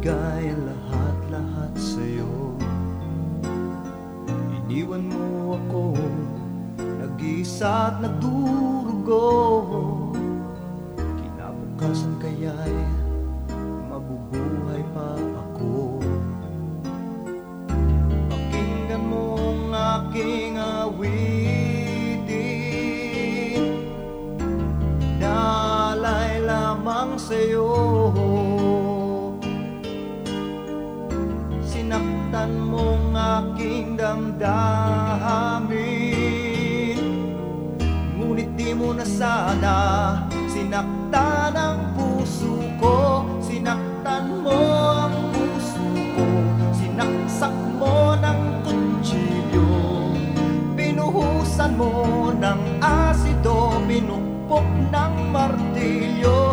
ibigay ang lahat-lahat sa'yo. Iniwan mo ako Nag-isa at nagdurugo Kinabukasan kaya'y Mabubuhay pa ako. Pakinggan mo ang aking awitin. Naalay lamang sa'yo Sinaktan mong aking damdamin. Ngunit di mo na sana Sinaktan ang puso ko. Sinaktan mo ang puso ko. Sinaksak mo ng kutsilyo. Pinuhusan mo ng asido. Pinukpok ng martilyo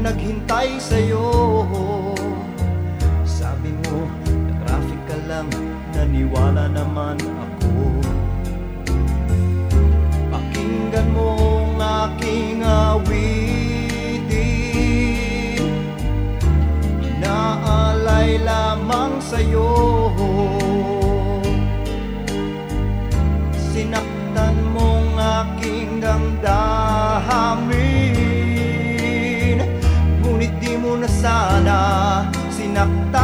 naghintay sa'yo. Sabi mo, na traffic ka lang, naniwala naman ako. Pakinggan mo cantar.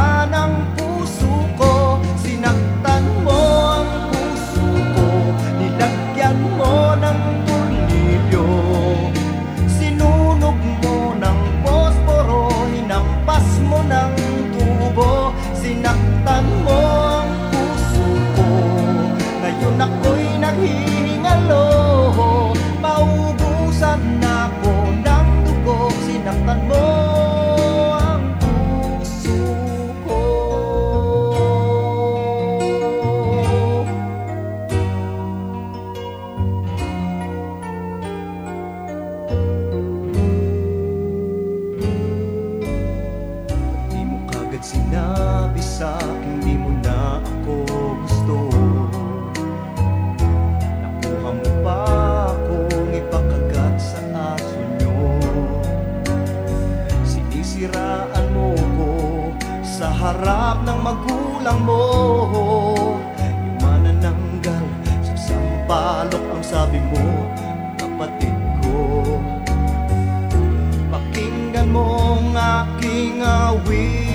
Mo kagad sinabi sa akin Di mo na ako gusto. Nakuha mo pa akong ipakagat sa aso nyo. Sinisiraan mo ko sa harap ng magulang mo. Yung manananggal sa sampalok ang sabi mo Kapatid ko. Pakinggan mo ang aking awitin